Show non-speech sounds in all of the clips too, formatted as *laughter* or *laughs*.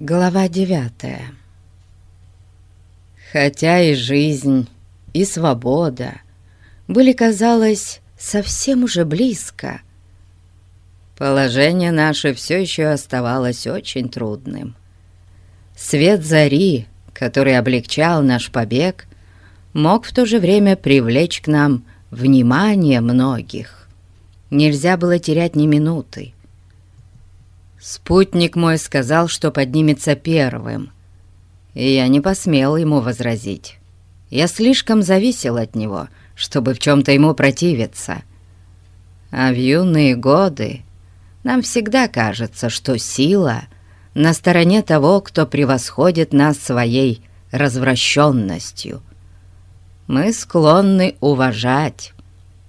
Глава девятая Хотя и жизнь, и свобода были, казалось, совсем уже близко, положение наше все еще оставалось очень трудным. Свет зари, который облегчал наш побег, мог в то же время привлечь к нам внимание многих. Нельзя было терять ни минуты. Спутник мой сказал, что поднимется первым, и я не посмел ему возразить. Я слишком зависел от него, чтобы в чем-то ему противиться. А в юные годы нам всегда кажется, что сила на стороне того, кто превосходит нас своей развращенностью. Мы склонны уважать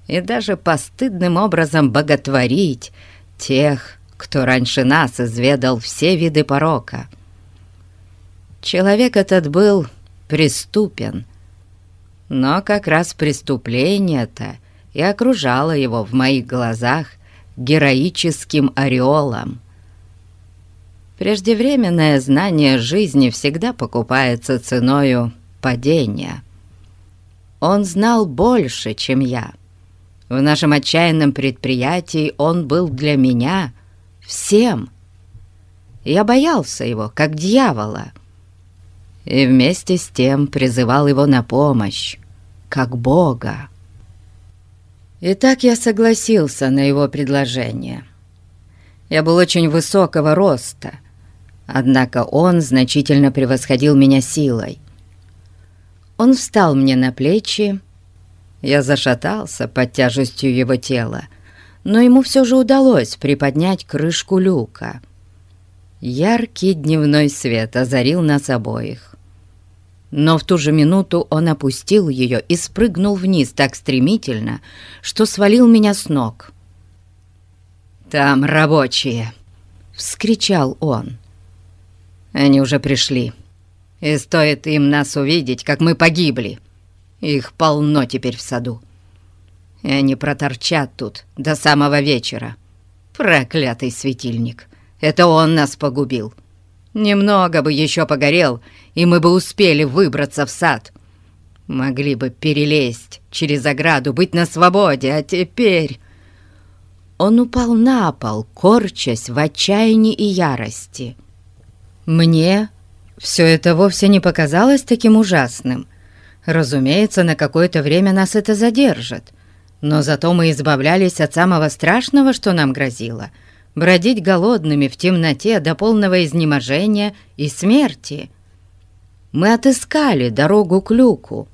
и даже постыдным образом боготворить тех, кто раньше нас изведал все виды порока. Человек этот был преступен, но как раз преступление-то и окружало его в моих глазах героическим ореолом. Преждевременное знание жизни всегда покупается ценою падения. Он знал больше, чем я. В нашем отчаянном предприятии он был для меня всем. Я боялся его, как дьявола, и вместе с тем призывал его на помощь, как Бога. И так я согласился на его предложение. Я был очень высокого роста, однако он значительно превосходил меня силой. Он встал мне на плечи, я зашатался под тяжестью его тела, но ему все же удалось приподнять крышку люка. Яркий дневной свет озарил нас обоих. Но в ту же минуту он опустил ее и спрыгнул вниз так стремительно, что свалил меня с ног. «Там рабочие!» — вскричал он. «Они уже пришли, и стоит им нас увидеть, как мы погибли. Их полно теперь в саду и они проторчат тут до самого вечера. Проклятый светильник! Это он нас погубил. Немного бы еще погорел, и мы бы успели выбраться в сад. Могли бы перелезть через ограду, быть на свободе, а теперь...» Он упал на пол, корчась в отчаянии и ярости. Мне все это вовсе не показалось таким ужасным. Разумеется, на какое-то время нас это задержит. Но зато мы избавлялись от самого страшного, что нам грозило — бродить голодными в темноте до полного изнеможения и смерти. Мы отыскали дорогу к люку.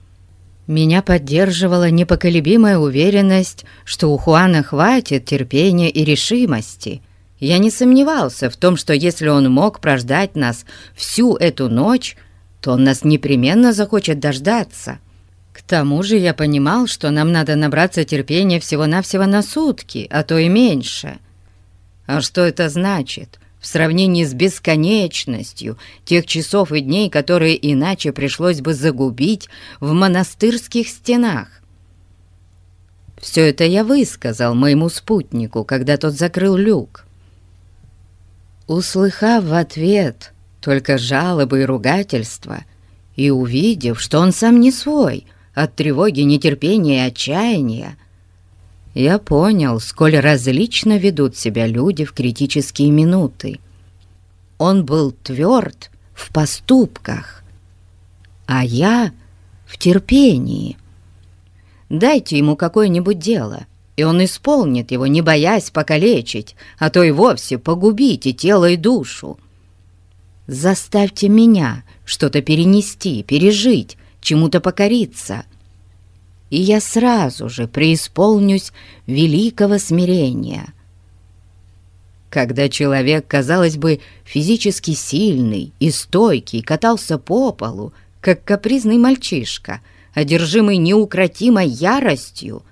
Меня поддерживала непоколебимая уверенность, что у Хуана хватит терпения и решимости. Я не сомневался в том, что если он мог прождать нас всю эту ночь, то он нас непременно захочет дождаться. Тому же я понимал, что нам надо набраться терпения всего-навсего на сутки, а то и меньше. А что это значит в сравнении с бесконечностью тех часов и дней, которые иначе пришлось бы загубить в монастырских стенах? Все это я высказал моему спутнику, когда тот закрыл люк. Услыхав в ответ только жалобы и ругательства, и увидев, что он сам не свой — от тревоги, нетерпения и отчаяния, я понял, сколь различно ведут себя люди в критические минуты. Он был тверд в поступках, а я в терпении. Дайте ему какое-нибудь дело, и он исполнит его, не боясь покалечить, а то и вовсе погубить и тело, и душу. Заставьте меня что-то перенести, пережить, чему-то покориться, и я сразу же преисполнюсь великого смирения. Когда человек, казалось бы, физически сильный и стойкий, катался по полу, как капризный мальчишка, одержимый неукротимой яростью,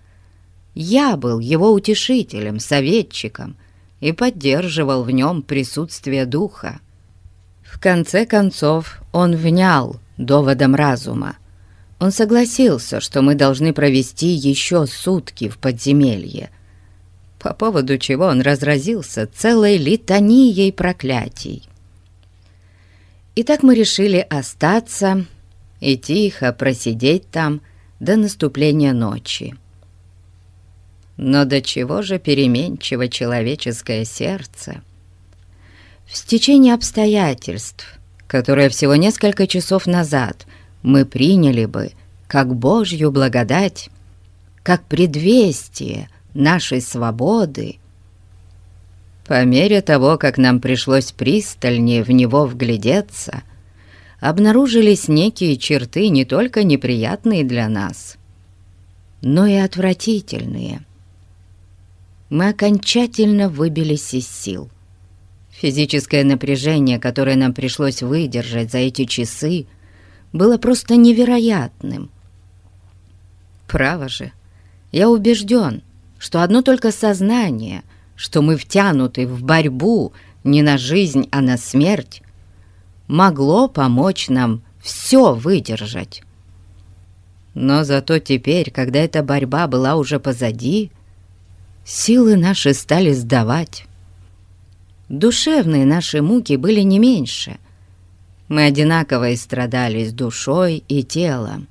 я был его утешителем, советчиком и поддерживал в нем присутствие духа. В конце концов он внял доводом разума. Он согласился, что мы должны провести еще сутки в подземелье, по поводу чего он разразился целой литанией проклятий. И так мы решили остаться и тихо просидеть там до наступления ночи. Но до чего же переменчиво человеческое сердце? В стечении обстоятельств, которые всего несколько часов назад мы приняли бы как Божью благодать, как предвестие нашей свободы, по мере того, как нам пришлось пристальнее в него вглядеться, обнаружились некие черты не только неприятные для нас, но и отвратительные. Мы окончательно выбились из сил. Физическое напряжение, которое нам пришлось выдержать за эти часы, было просто невероятным. Право же, я убежден, что одно только сознание, что мы втянуты в борьбу не на жизнь, а на смерть, могло помочь нам все выдержать. Но зато теперь, когда эта борьба была уже позади, силы наши стали сдавать. Душевные наши муки были не меньше. Мы одинаково страдали с душой и телом.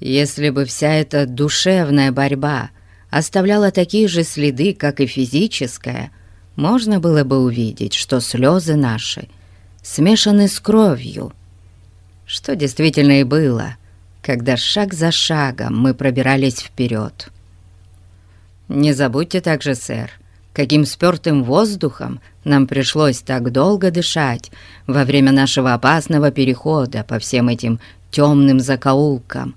Если бы вся эта душевная борьба оставляла такие же следы, как и физическая, можно было бы увидеть, что слезы наши смешаны с кровью, что действительно и было, когда шаг за шагом мы пробирались вперед. Не забудьте также, сэр, каким спёртым воздухом нам пришлось так долго дышать во время нашего опасного перехода по всем этим темным закоулкам,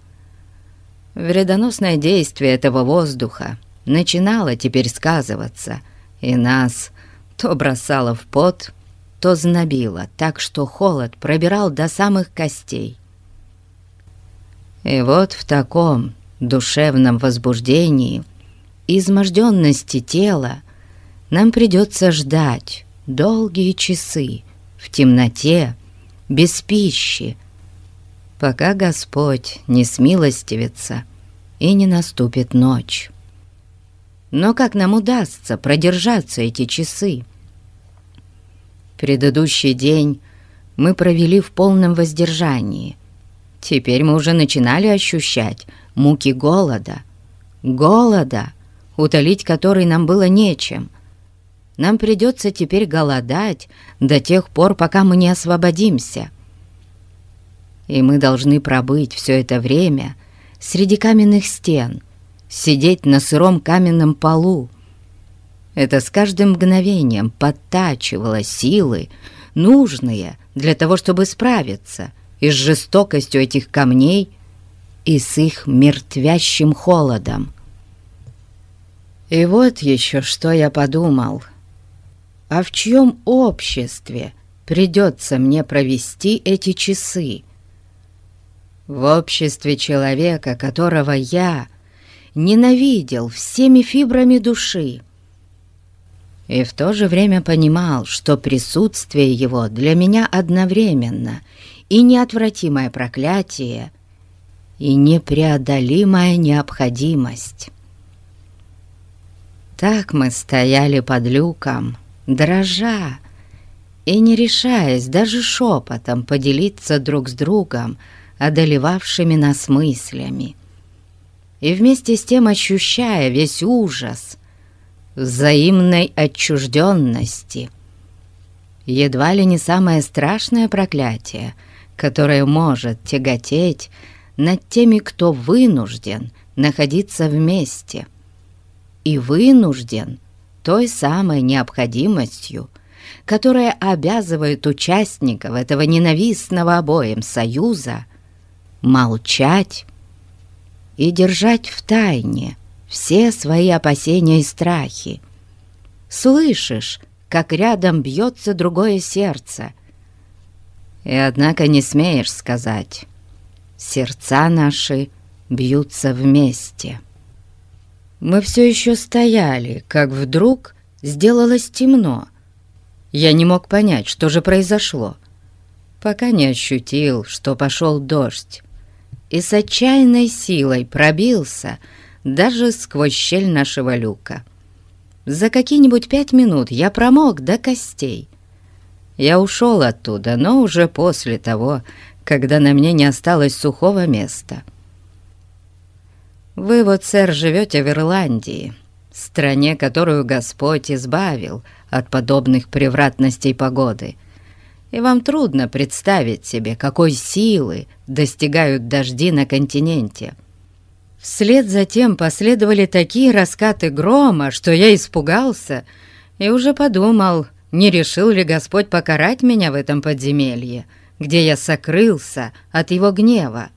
Вредоносное действие этого воздуха начинало теперь сказываться, и нас то бросало в пот, то знобило, так что холод пробирал до самых костей. И вот в таком душевном возбуждении, изможденности тела, нам придется ждать долгие часы в темноте, без пищи, пока Господь не смилостивится и не наступит ночь. Но как нам удастся продержаться эти часы? Предыдущий день мы провели в полном воздержании. Теперь мы уже начинали ощущать муки голода. Голода, утолить который нам было нечем. Нам придется теперь голодать до тех пор, пока мы не освободимся и мы должны пробыть все это время среди каменных стен, сидеть на сыром каменном полу. Это с каждым мгновением подтачивало силы, нужные для того, чтобы справиться и с жестокостью этих камней, и с их мертвящим холодом. И вот еще что я подумал. А в чьем обществе придется мне провести эти часы? в обществе человека, которого я ненавидел всеми фибрами души, и в то же время понимал, что присутствие его для меня одновременно и неотвратимое проклятие, и непреодолимая необходимость. Так мы стояли под люком, дрожа, и не решаясь даже шепотом поделиться друг с другом одолевавшими нас мыслями, и вместе с тем ощущая весь ужас взаимной отчужденности. Едва ли не самое страшное проклятие, которое может тяготеть над теми, кто вынужден находиться вместе, и вынужден той самой необходимостью, которая обязывает участников этого ненавистного обоим союза молчать и держать в тайне все свои опасения и страхи. Слышишь, как рядом бьется другое сердце, и однако не смеешь сказать, сердца наши бьются вместе. Мы все еще стояли, как вдруг сделалось темно. Я не мог понять, что же произошло, пока не ощутил, что пошел дождь и с отчаянной силой пробился даже сквозь щель нашего люка. За какие-нибудь пять минут я промок до костей. Я ушел оттуда, но уже после того, когда на мне не осталось сухого места. Вы вот, сэр, живете в Ирландии, стране, которую Господь избавил от подобных превратностей погоды, и вам трудно представить себе, какой силы достигают дожди на континенте. Вслед за тем последовали такие раскаты грома, что я испугался и уже подумал, не решил ли Господь покарать меня в этом подземелье, где я сокрылся от его гнева.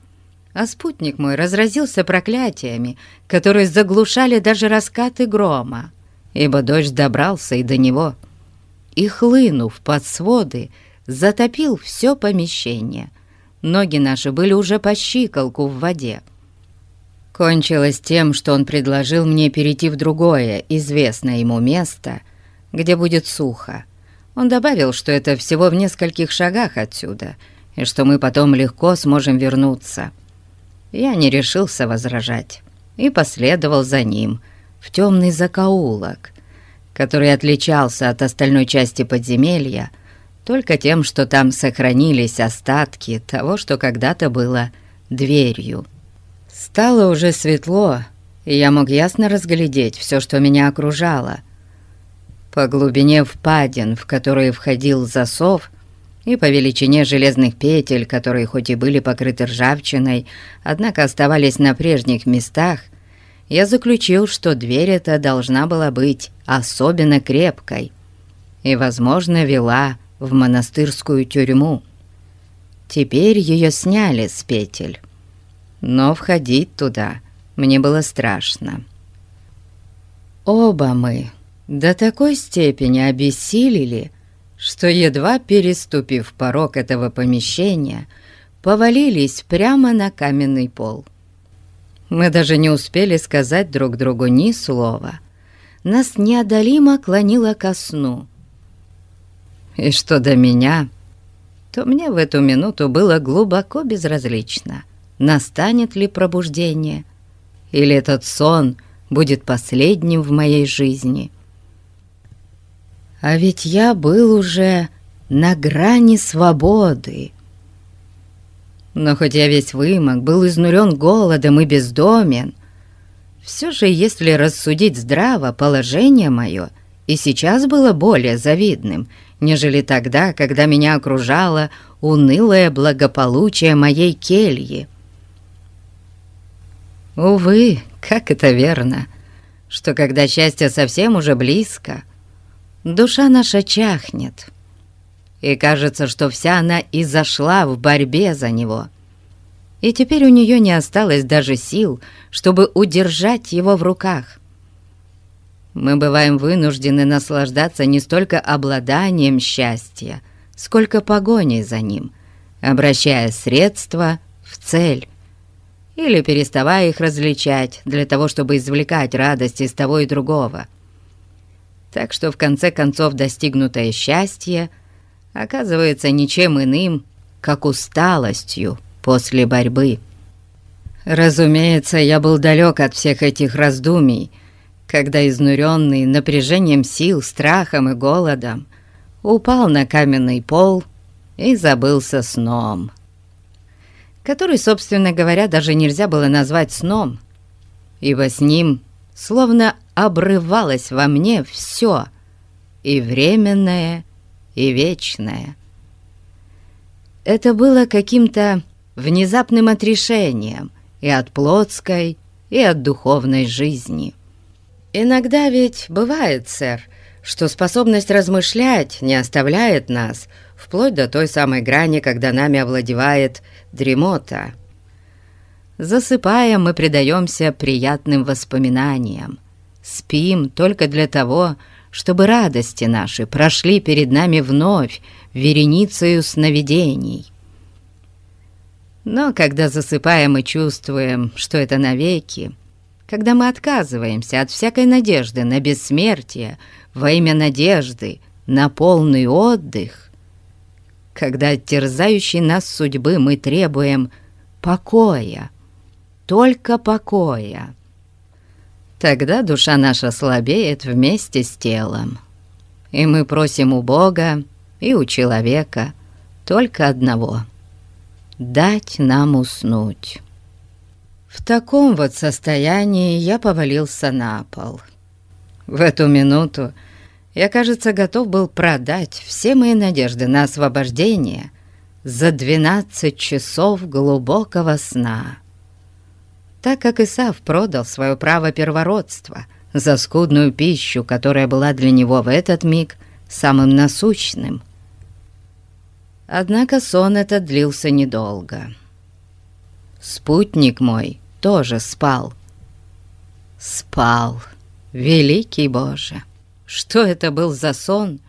А спутник мой разразился проклятиями, которые заглушали даже раскаты грома, ибо дождь добрался и до него, и, хлынув под своды, затопил все помещение. Ноги наши были уже по щиколку в воде. Кончилось тем, что он предложил мне перейти в другое, известное ему место, где будет сухо. Он добавил, что это всего в нескольких шагах отсюда, и что мы потом легко сможем вернуться. Я не решился возражать и последовал за ним в темный закоулок, который отличался от остальной части подземелья, только тем, что там сохранились остатки того, что когда-то было дверью. Стало уже светло, и я мог ясно разглядеть все, что меня окружало. По глубине впадин, в которые входил засов, и по величине железных петель, которые хоть и были покрыты ржавчиной, однако оставались на прежних местах, я заключил, что дверь эта должна была быть особенно крепкой и, возможно, вела в монастырскую тюрьму. Теперь ее сняли с петель, но входить туда мне было страшно. Оба мы до такой степени обессилели, что, едва переступив порог этого помещения, повалились прямо на каменный пол. Мы даже не успели сказать друг другу ни слова. Нас неодолимо клонило ко сну — и что до меня, то мне в эту минуту было глубоко безразлично, настанет ли пробуждение, или этот сон будет последним в моей жизни. А ведь я был уже на грани свободы. Но хоть я весь вымок, был изнурен голодом и бездомен, все же, если рассудить здраво, положение мое и сейчас было более завидным — нежели тогда, когда меня окружало унылое благополучие моей кельи. Увы, как это верно, что когда счастье совсем уже близко, душа наша чахнет, и кажется, что вся она и зашла в борьбе за него, и теперь у нее не осталось даже сил, чтобы удержать его в руках — мы бываем вынуждены наслаждаться не столько обладанием счастья, сколько погоней за ним, обращая средства в цель или переставая их различать для того, чтобы извлекать радость из того и другого. Так что в конце концов достигнутое счастье оказывается ничем иным, как усталостью после борьбы. Разумеется, я был далек от всех этих раздумий — когда изнуренный напряжением сил, страхом и голодом упал на каменный пол и забылся сном, который, собственно говоря, даже нельзя было назвать сном, ибо с ним словно обрывалось во мне все, и временное, и вечное. Это было каким-то внезапным отрешением и от плотской, и от духовной жизни. Иногда ведь бывает, сэр, что способность размышлять не оставляет нас, вплоть до той самой грани, когда нами овладевает дремота. Засыпая, мы предаемся приятным воспоминаниям. Спим только для того, чтобы радости наши прошли перед нами вновь вереницею сновидений. Но когда засыпаем мы чувствуем, что это навеки, когда мы отказываемся от всякой надежды на бессмертие во имя надежды на полный отдых, когда от терзающей нас судьбы мы требуем покоя, только покоя, тогда душа наша слабеет вместе с телом, и мы просим у Бога и у человека только одного — дать нам уснуть. В таком вот состоянии я повалился на пол. В эту минуту я, кажется, готов был продать все мои надежды на освобождение за 12 часов глубокого сна. Так как Исав продал свое право первородства за скудную пищу, которая была для него в этот миг самым насущным. Однако сон этот длился недолго. Спутник мой тоже спал. Спал, великий Боже! Что это был за сон?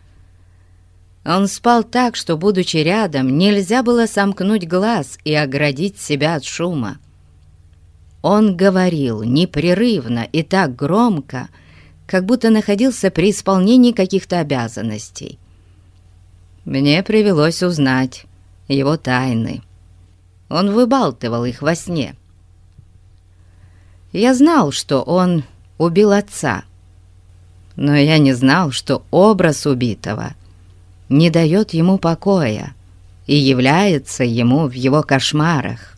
Он спал так, что, будучи рядом, нельзя было сомкнуть глаз и оградить себя от шума. Он говорил непрерывно и так громко, как будто находился при исполнении каких-то обязанностей. Мне привелось узнать его тайны. Он выбалтывал их во сне. Я знал, что он убил отца, но я не знал, что образ убитого не дает ему покоя и является ему в его кошмарах.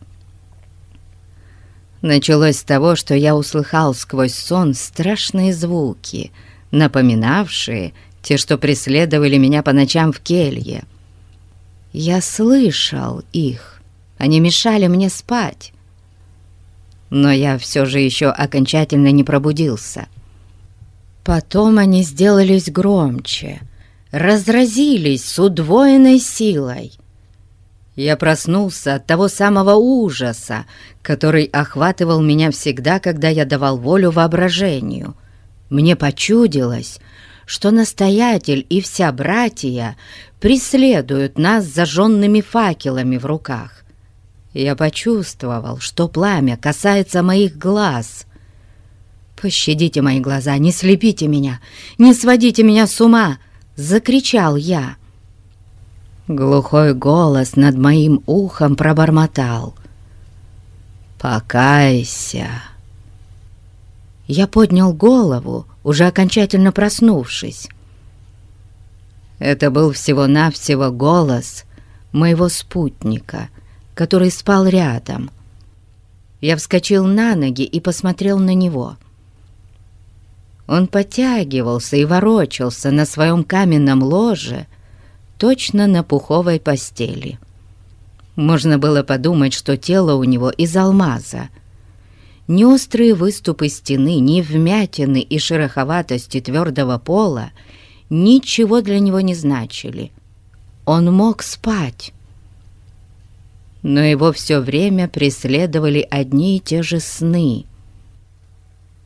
Началось с того, что я услыхал сквозь сон страшные звуки, напоминавшие те, что преследовали меня по ночам в келье. Я слышал их, они мешали мне спать. Но я все же еще окончательно не пробудился — Потом они сделались громче, разразились с удвоенной силой. Я проснулся от того самого ужаса, который охватывал меня всегда, когда я давал волю воображению. Мне почудилось, что настоятель и вся братья преследуют нас зажженными факелами в руках. Я почувствовал, что пламя касается моих глаз, «Пощадите мои глаза, не слепите меня, не сводите меня с ума!» — закричал я. Глухой голос над моим ухом пробормотал. «Покайся!» Я поднял голову, уже окончательно проснувшись. Это был всего-навсего голос моего спутника, который спал рядом. Я вскочил на ноги и посмотрел на него — он потягивался и ворочался на своем каменном ложе, точно на пуховой постели. Можно было подумать, что тело у него из алмаза. Ни острые выступы стены, ни вмятины и шероховатости твердого пола ничего для него не значили. Он мог спать. Но его все время преследовали одни и те же сны —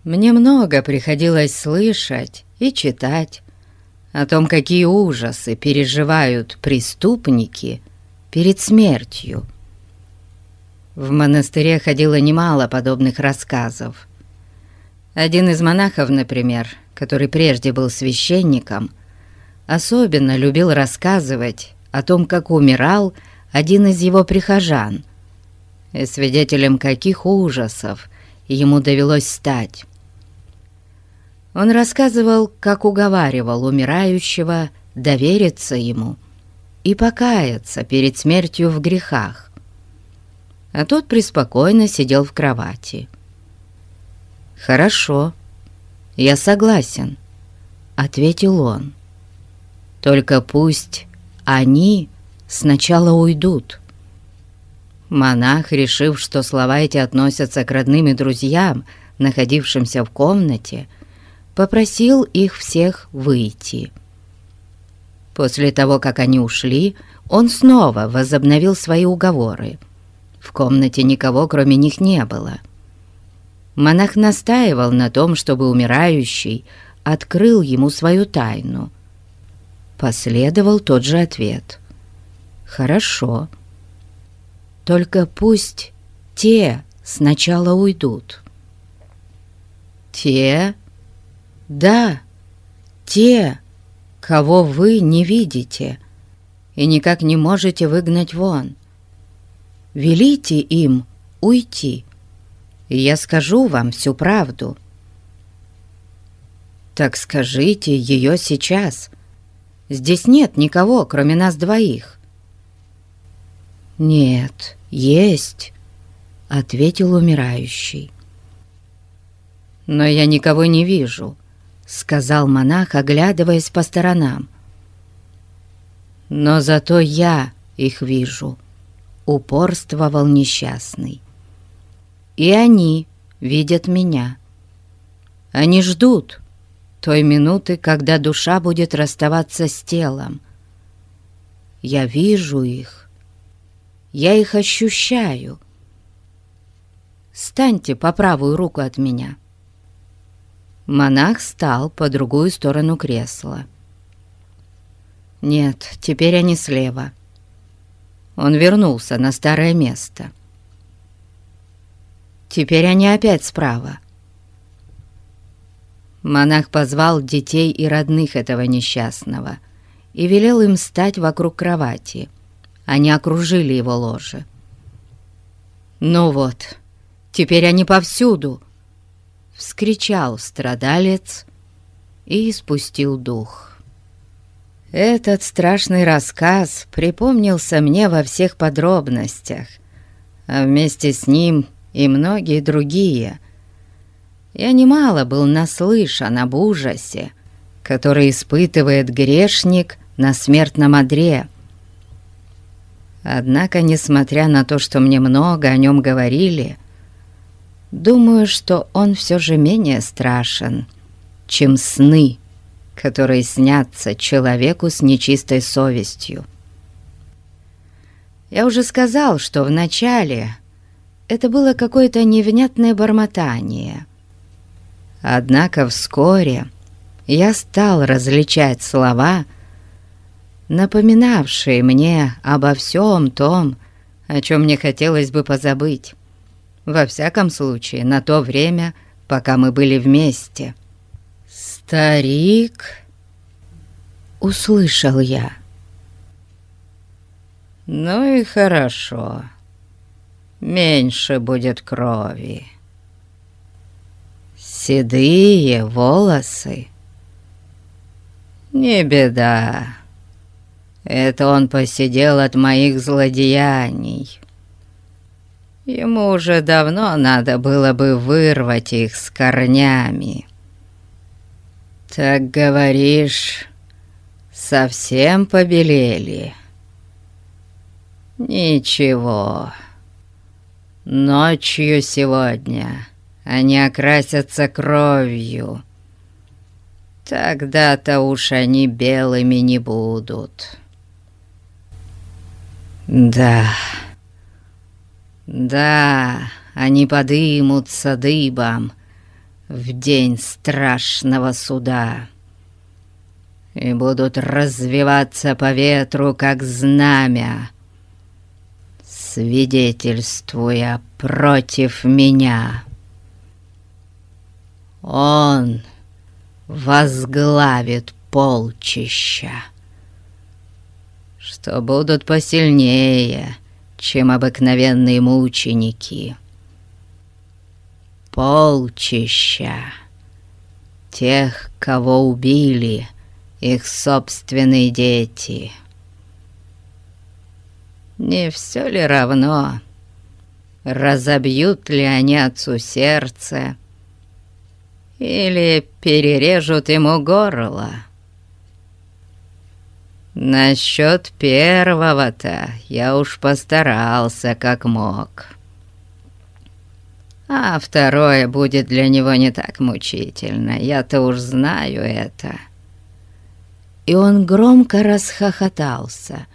мне много приходилось слышать и читать о том, какие ужасы переживают преступники перед смертью. В монастыре ходило немало подобных рассказов. Один из монахов, например, который прежде был священником, особенно любил рассказывать о том, как умирал один из его прихожан, и свидетелем каких ужасов ему довелось стать. Он рассказывал, как уговаривал умирающего довериться ему и покаяться перед смертью в грехах. А тот преспокойно сидел в кровати. «Хорошо, я согласен», — ответил он. «Только пусть они сначала уйдут». Монах, решив, что слова эти относятся к родным и друзьям, находившимся в комнате, — попросил их всех выйти. После того, как они ушли, он снова возобновил свои уговоры. В комнате никого, кроме них, не было. Монах настаивал на том, чтобы умирающий открыл ему свою тайну. Последовал тот же ответ. «Хорошо. Только пусть те сначала уйдут». «Те?» Да, те, кого вы не видите и никак не можете выгнать вон. Велите им уйти, и я скажу вам всю правду. Так скажите ее сейчас. здесь нет никого, кроме нас двоих». «Нет, есть», — ответил умирающий. «Но я никого не вижу», — сказал монах, оглядываясь по сторонам. «Но зато я их вижу», — упорствовал несчастный. «И они видят меня. Они ждут той минуты, когда душа будет расставаться с телом. Я вижу их, я их ощущаю. Станьте по правую руку от меня». Монах стал по другую сторону кресла. Нет, теперь они слева. Он вернулся на старое место. Теперь они опять справа. Монах позвал детей и родных этого несчастного и велел им стать вокруг кровати. Они окружили его ложе. «Ну вот, теперь они повсюду!» Вскричал страдалец и испустил дух. Этот страшный рассказ припомнился мне во всех подробностях, а вместе с ним и многие другие. Я немало был наслышан об ужасе, который испытывает грешник на смертном одре. Однако, несмотря на то, что мне много о нем говорили, Думаю, что он все же менее страшен, чем сны, которые снятся человеку с нечистой совестью. Я уже сказал, что вначале это было какое-то невнятное бормотание. Однако вскоре я стал различать слова, напоминавшие мне обо всем том, о чем мне хотелось бы позабыть. Во всяком случае, на то время, пока мы были вместе. «Старик!» — услышал я. «Ну и хорошо. Меньше будет крови. Седые волосы. Не беда. Это он посидел от моих злодеяний». Ему уже давно надо было бы вырвать их с корнями. Так говоришь, совсем побелели? Ничего. Ночью сегодня они окрасятся кровью. Тогда-то уж они белыми не будут. Да... Да, они подымутся дыбом в день страшного суда и будут развиваться по ветру, как знамя, свидетельствуя против меня. Он возглавит полчища, что будут посильнее — чем обыкновенные мученики. Полчища тех, кого убили их собственные дети. Не все ли равно, разобьют ли они отцу сердце или перережут ему горло? Насчет первого-то я уж постарался как мог. А второе будет для него не так мучительно, я-то уж знаю это. И он громко расхохотался,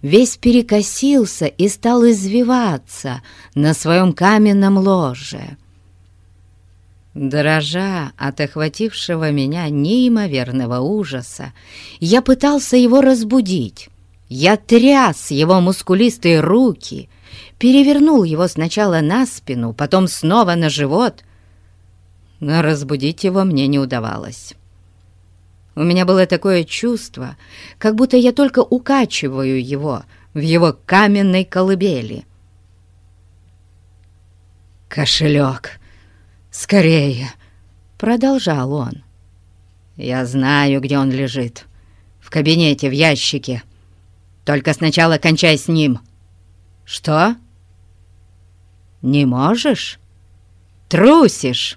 весь перекосился и стал извиваться на своем каменном ложе. Дрожа от охватившего меня неимоверного ужаса, я пытался его разбудить. Я тряс его мускулистые руки, перевернул его сначала на спину, потом снова на живот, но разбудить его мне не удавалось. У меня было такое чувство, как будто я только укачиваю его в его каменной колыбели. «Кошелек!» «Скорее!» — продолжал он. «Я знаю, где он лежит. В кабинете в ящике. Только сначала кончай с ним». «Что? Не можешь? Трусишь?»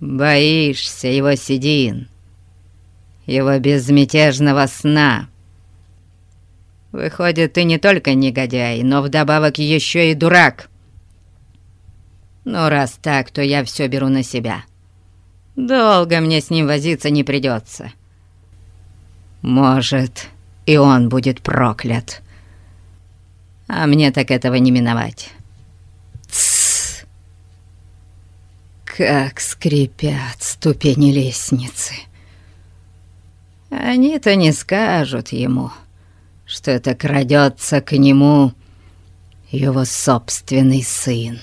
«Боишься его седин, его безмятежного сна». Выходит, ты не только негодяй, но вдобавок еще и дурак. Ну, раз так, то я все беру на себя. Долго мне с ним возиться не придется. Может, и он будет проклят. А мне так этого не миновать. Тссс. Как скрипят ступени лестницы. Они-то не скажут ему — что это крадется к нему его собственный сын.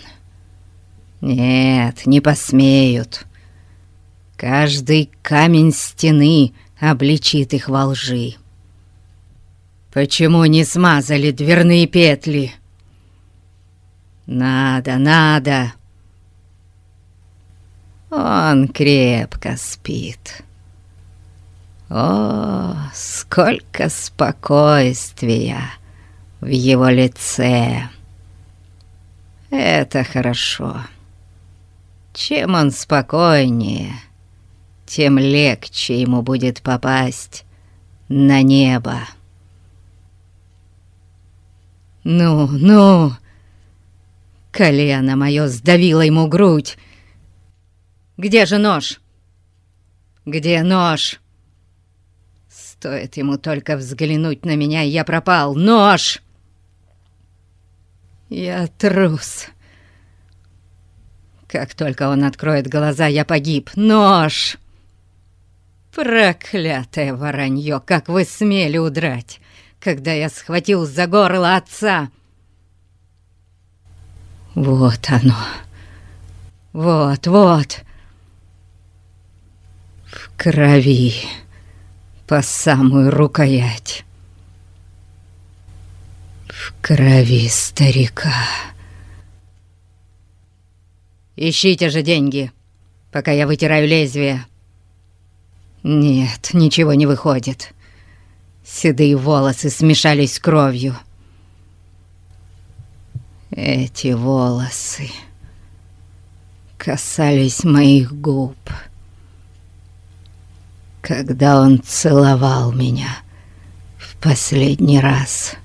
Нет, не посмеют. Каждый камень стены обличит их во лжи. Почему не смазали дверные петли? Надо, надо. Он крепко спит. О, сколько спокойствия в его лице! Это хорошо. Чем он спокойнее, тем легче ему будет попасть на небо. «Ну, ну!» Колено мое сдавило ему грудь. «Где же нож? Где нож?» Стоит ему только взглянуть на меня, я пропал. Нож! Я трус. Как только он откроет глаза, я погиб. Нож! Проклятое воронье, как вы смели удрать, когда я схватил за горло отца! Вот оно. Вот, вот. В крови по самую рукоять. В крови старика. Ищите же деньги, пока я вытираю лезвие. Нет, ничего не выходит. Седые волосы смешались с кровью. Эти волосы касались моих губ когда он целовал меня в последний раз.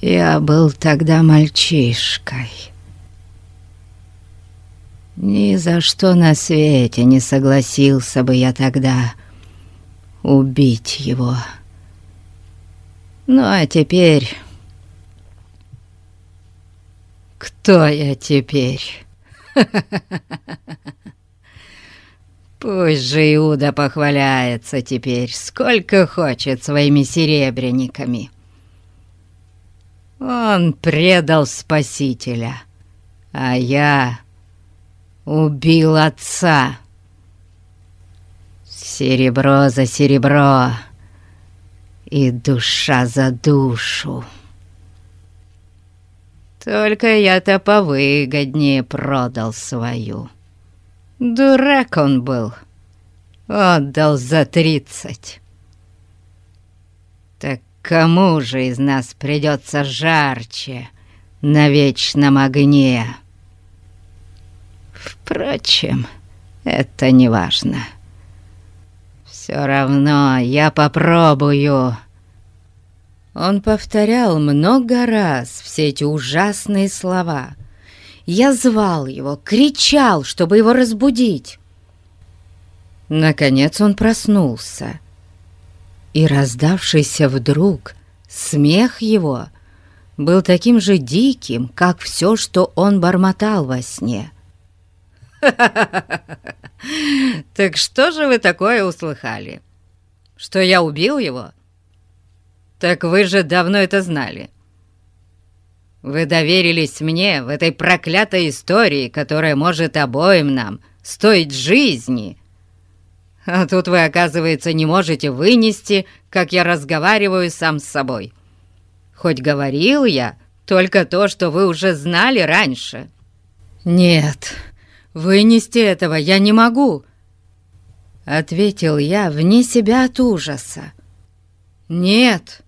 Я был тогда мальчишкой. Ни за что на свете не согласился бы я тогда убить его. Ну а теперь... Кто я теперь? *laughs* Пусть же Иуда похваляется теперь, сколько хочет своими серебряниками. Он предал Спасителя, а я убил отца. Серебро за серебро и душа за душу. Только я-то повыгоднее продал свою. Дурак он был. Отдал за тридцать. Так кому же из нас придется жарче на вечном огне? Впрочем, это не важно. Все равно я попробую. Он повторял много раз все эти ужасные слова — я звал его, кричал, чтобы его разбудить. Наконец он проснулся, и раздавшийся вдруг смех его был таким же диким, как все, что он бормотал во сне. *laughs* «Так что же вы такое услыхали? Что я убил его? Так вы же давно это знали. Вы доверились мне в этой проклятой истории, которая может обоим нам стоить жизни. А тут вы, оказывается, не можете вынести, как я разговариваю сам с собой. Хоть говорил я только то, что вы уже знали раньше. Нет, вынести этого я не могу. — ответил я вне себя от ужаса. «Нет,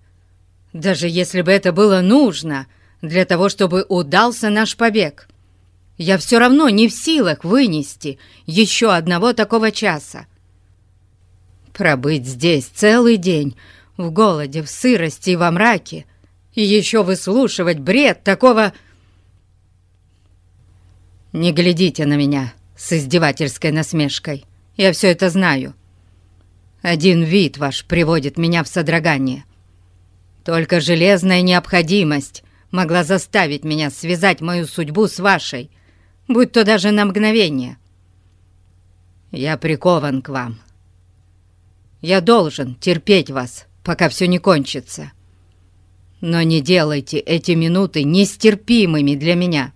даже если бы это было нужно для того, чтобы удался наш побег, я все равно не в силах вынести еще одного такого часа. Пробыть здесь целый день, в голоде, в сырости и во мраке, и еще выслушивать бред такого... Не глядите на меня с издевательской насмешкой. Я все это знаю. Один вид ваш приводит меня в содрогание. Только железная необходимость могла заставить меня связать мою судьбу с вашей, будь то даже на мгновение. Я прикован к вам. Я должен терпеть вас, пока все не кончится. Но не делайте эти минуты нестерпимыми для меня.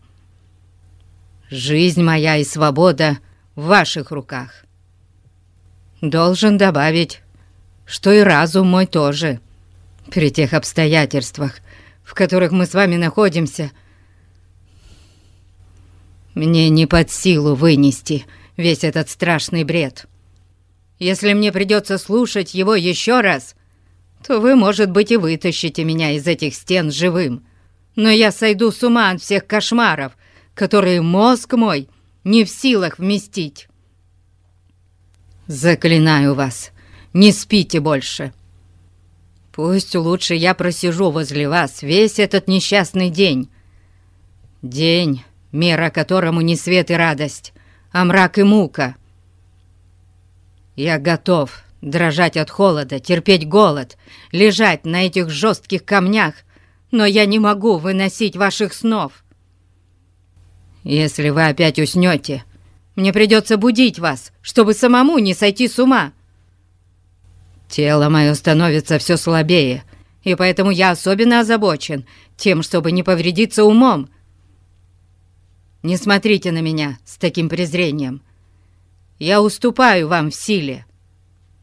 Жизнь моя и свобода в ваших руках. Должен добавить, что и разум мой тоже. При тех обстоятельствах, в которых мы с вами находимся, мне не под силу вынести весь этот страшный бред. Если мне придется слушать его еще раз, то вы, может быть, и вытащите меня из этих стен живым. Но я сойду с ума от всех кошмаров, которые мозг мой не в силах вместить. Заклинаю вас, не спите больше. Пусть лучше я просижу возле вас весь этот несчастный день. День, мера которому не свет и радость, а мрак и мука. Я готов дрожать от холода, терпеть голод, лежать на этих жестких камнях, но я не могу выносить ваших снов. Если вы опять уснете, мне придется будить вас, чтобы самому не сойти с ума. Тело мое становится все слабее, и поэтому я особенно озабочен тем, чтобы не повредиться умом. Не смотрите на меня с таким презрением. Я уступаю вам в силе,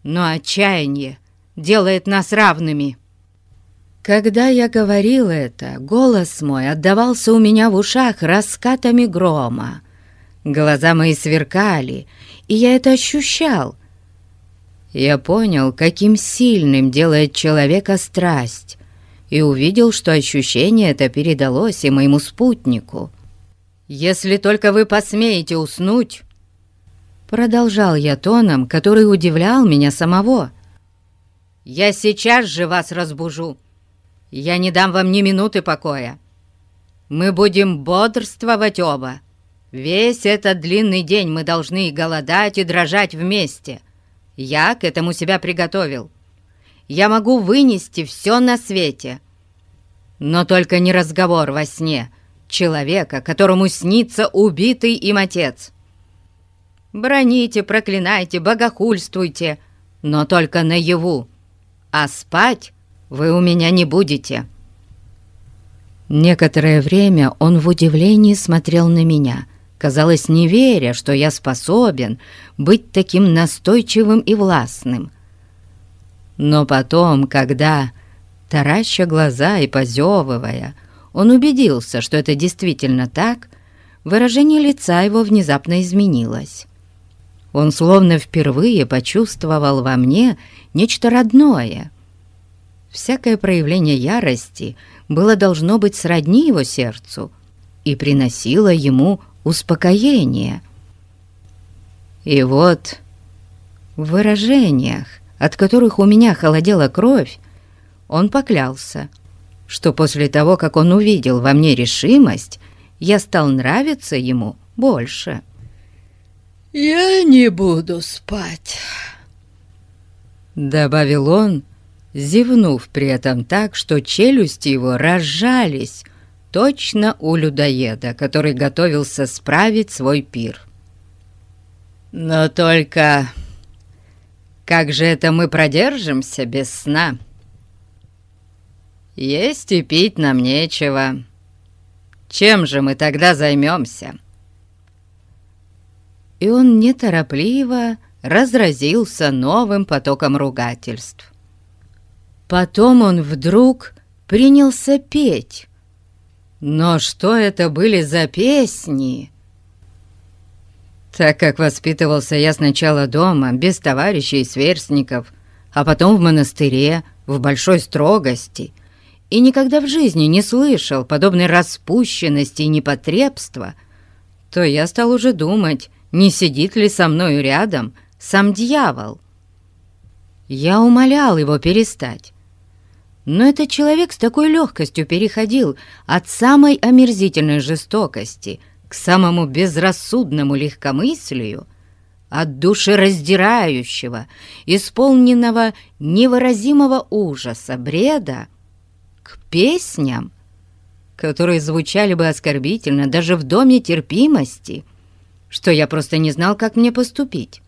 но отчаяние делает нас равными». Когда я говорил это, голос мой отдавался у меня в ушах раскатами грома. Глаза мои сверкали, и я это ощущал. Я понял, каким сильным делает человека страсть, и увидел, что ощущение это передалось и моему спутнику. «Если только вы посмеете уснуть», продолжал я тоном, который удивлял меня самого, «я сейчас же вас разбужу. Я не дам вам ни минуты покоя. Мы будем бодрствовать оба». Весь этот длинный день мы должны и голодать, и дрожать вместе. Я к этому себя приготовил. Я могу вынести все на свете. Но только не разговор во сне человека, которому снится убитый им отец. Броните, проклинайте, богохульствуйте, но только наяву. А спать вы у меня не будете». Некоторое время он в удивлении смотрел на меня — казалось, не веря, что я способен быть таким настойчивым и властным. Но потом, когда, тараща глаза и позевывая, он убедился, что это действительно так, выражение лица его внезапно изменилось. Он словно впервые почувствовал во мне нечто родное. Всякое проявление ярости было должно быть сродни его сердцу и приносило ему успокоение. И вот в выражениях, от которых у меня холодела кровь, он поклялся, что после того, как он увидел во мне решимость, я стал нравиться ему больше. «Я не буду спать», — добавил он, зевнув при этом так, что челюсти его разжались, точно у людоеда, который готовился справить свой пир. Но только как же это мы продержимся без сна? Есть и пить нам нечего. Чем же мы тогда займемся?» И он неторопливо разразился новым потоком ругательств. Потом он вдруг принялся петь, но что это были за песни? Так как воспитывался я сначала дома, без товарищей и сверстников, а потом в монастыре, в большой строгости, и никогда в жизни не слышал подобной распущенности и непотребства, то я стал уже думать, не сидит ли со мною рядом сам дьявол. Я умолял его перестать, но этот человек с такой легкостью переходил от самой омерзительной жестокости к самому безрассудному легкомыслию, от душераздирающего, исполненного невыразимого ужаса, бреда, к песням, которые звучали бы оскорбительно даже в доме терпимости, что я просто не знал, как мне поступить.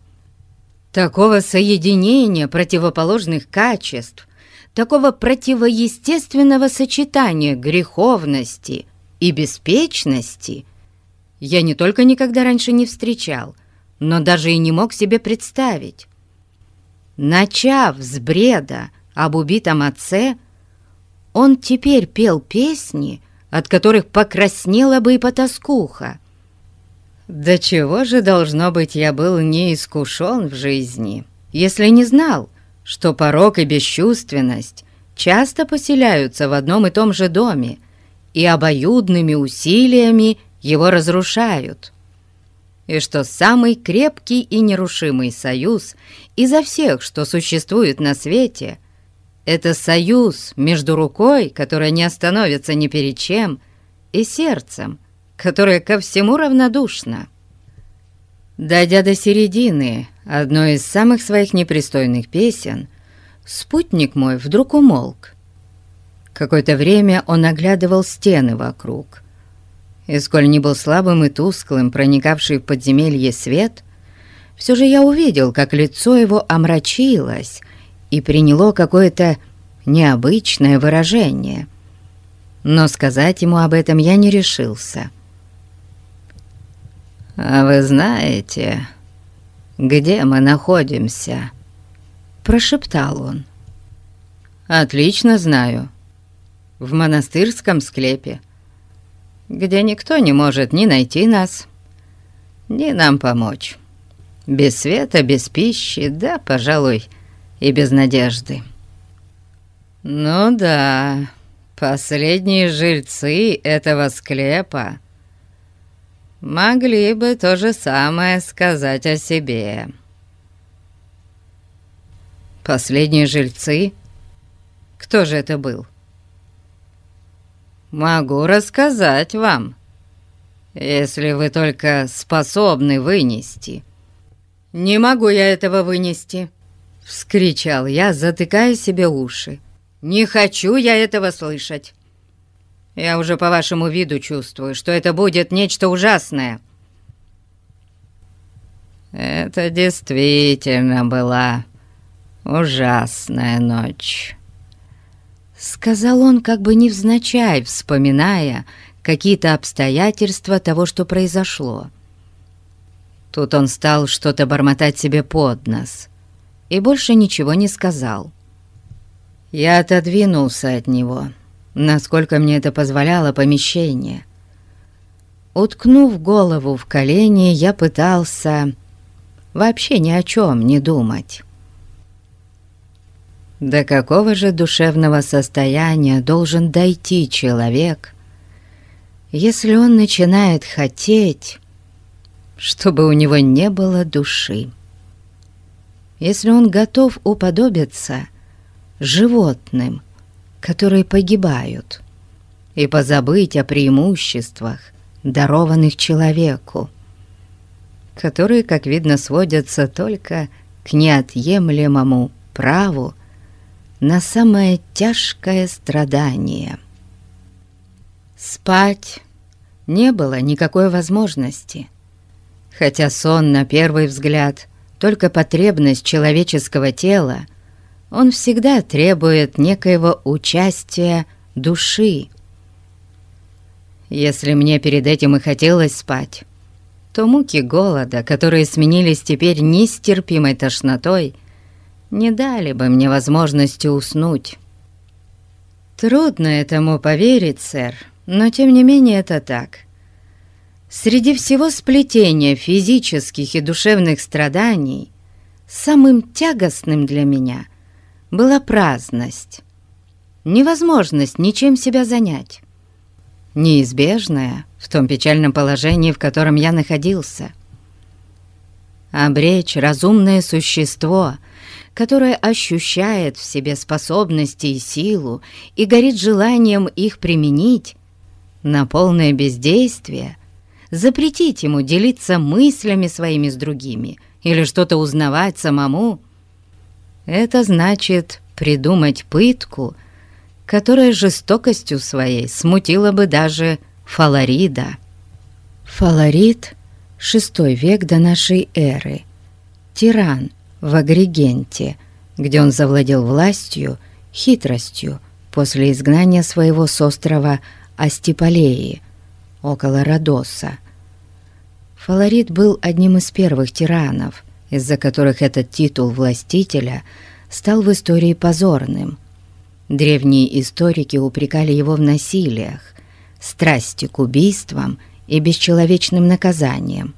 Такого соединения противоположных качеств такого противоестественного сочетания греховности и беспечности я не только никогда раньше не встречал, но даже и не мог себе представить. Начав с бреда об убитом отце, он теперь пел песни, от которых покраснела бы и потаскуха. Да чего же, должно быть, я был не искушен в жизни, если не знал, что порок и бесчувственность часто поселяются в одном и том же доме и обоюдными усилиями его разрушают, и что самый крепкий и нерушимый союз изо всех, что существует на свете, это союз между рукой, которая не остановится ни перед чем, и сердцем, которое ко всему равнодушно. Дойдя до середины одной из самых своих непристойных песен, спутник мой вдруг умолк. Какое-то время он оглядывал стены вокруг. И сколь не был слабым и тусклым, проникавший в подземелье свет, все же я увидел, как лицо его омрачилось и приняло какое-то необычное выражение. Но сказать ему об этом я не решился — «А вы знаете, где мы находимся?» Прошептал он. «Отлично знаю. В монастырском склепе, где никто не может ни найти нас, ни нам помочь. Без света, без пищи, да, пожалуй, и без надежды». «Ну да, последние жильцы этого склепа могли бы то же самое сказать о себе. Последние жильцы? Кто же это был? Могу рассказать вам, если вы только способны вынести. Не могу я этого вынести, вскричал я, затыкая себе уши. Не хочу я этого слышать. Я уже по вашему виду чувствую, что это будет нечто ужасное». «Это действительно была ужасная ночь», — сказал он, как бы невзначай, вспоминая какие-то обстоятельства того, что произошло. Тут он стал что-то бормотать себе под нос и больше ничего не сказал. Я отодвинулся от него — насколько мне это позволяло помещение. Уткнув голову в колени, я пытался вообще ни о чем не думать. До какого же душевного состояния должен дойти человек, если он начинает хотеть, чтобы у него не было души? Если он готов уподобиться животным – которые погибают, и позабыть о преимуществах, дарованных человеку, которые, как видно, сводятся только к неотъемлемому праву на самое тяжкое страдание. Спать не было никакой возможности, хотя сон на первый взгляд только потребность человеческого тела — он всегда требует некоего участия души. Если мне перед этим и хотелось спать, то муки голода, которые сменились теперь нестерпимой тошнотой, не дали бы мне возможности уснуть. Трудно этому поверить, сэр, но тем не менее это так. Среди всего сплетения физических и душевных страданий самым тягостным для меня была праздность, невозможность ничем себя занять, неизбежная в том печальном положении, в котором я находился. Обречь разумное существо, которое ощущает в себе способности и силу и горит желанием их применить, на полное бездействие, запретить ему делиться мыслями своими с другими или что-то узнавать самому, это значит придумать пытку, которая жестокостью своей смутила бы даже Фаларида. Фаларид — шестой век до нашей эры, тиран в Агригенте, где он завладел властью, хитростью после изгнания своего с острова Астиполеи, около Родоса. Фаларит был одним из первых тиранов, из-за которых этот титул властителя стал в истории позорным. Древние историки упрекали его в насилиях, страсти к убийствам и бесчеловечным наказаниям.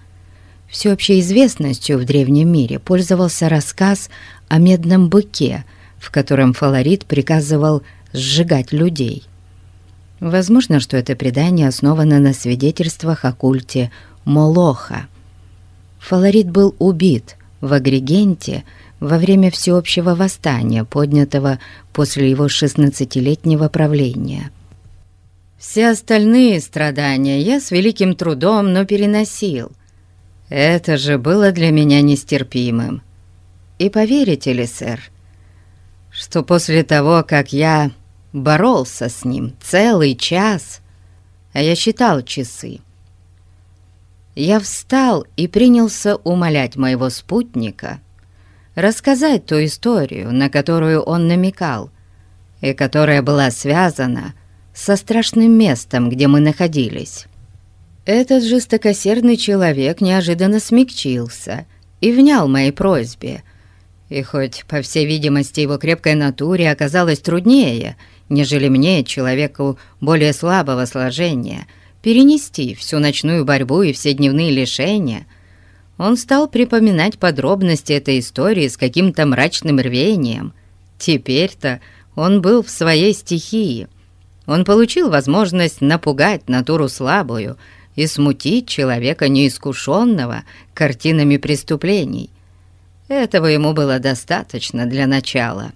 Всеобщей известностью в древнем мире пользовался рассказ о медном быке, в котором Фаларит приказывал сжигать людей. Возможно, что это предание основано на свидетельствах о культе Молоха. Фаларит был убит в Агригенте во время всеобщего восстания, поднятого после его шестнадцатилетнего правления. Все остальные страдания я с великим трудом, но переносил. Это же было для меня нестерпимым. И поверите ли, сэр, что после того, как я боролся с ним целый час, а я считал часы. Я встал и принялся умолять моего спутника рассказать ту историю, на которую он намекал, и которая была связана со страшным местом, где мы находились. Этот жестокосердный человек неожиданно смягчился и внял моей просьбе, и хоть, по всей видимости, его крепкой натуре оказалось труднее — нежели мне, человеку более слабого сложения, перенести всю ночную борьбу и все дневные лишения, он стал припоминать подробности этой истории с каким-то мрачным рвением. Теперь-то он был в своей стихии. Он получил возможность напугать натуру слабую и смутить человека неискушенного картинами преступлений. Этого ему было достаточно для начала.